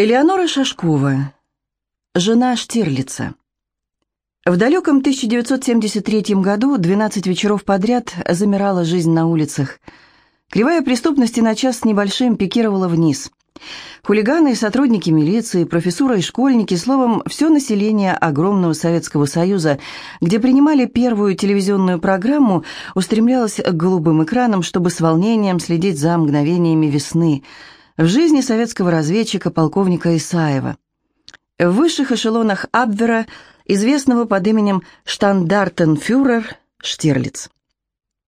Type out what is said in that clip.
Элеонора Шашкова, жена Штирлица. В далеком 1973 году 12 вечеров подряд замирала жизнь на улицах. Кривая преступности на час с небольшим пикировала вниз. Хулиганы сотрудники милиции, профессура и школьники, словом, все население огромного Советского Союза, где принимали первую телевизионную программу, устремлялось к голубым экранам, чтобы с волнением следить за мгновениями весны – в жизни советского разведчика полковника Исаева. В высших эшелонах Абвера, известного под именем Штандартенфюрер Штирлиц.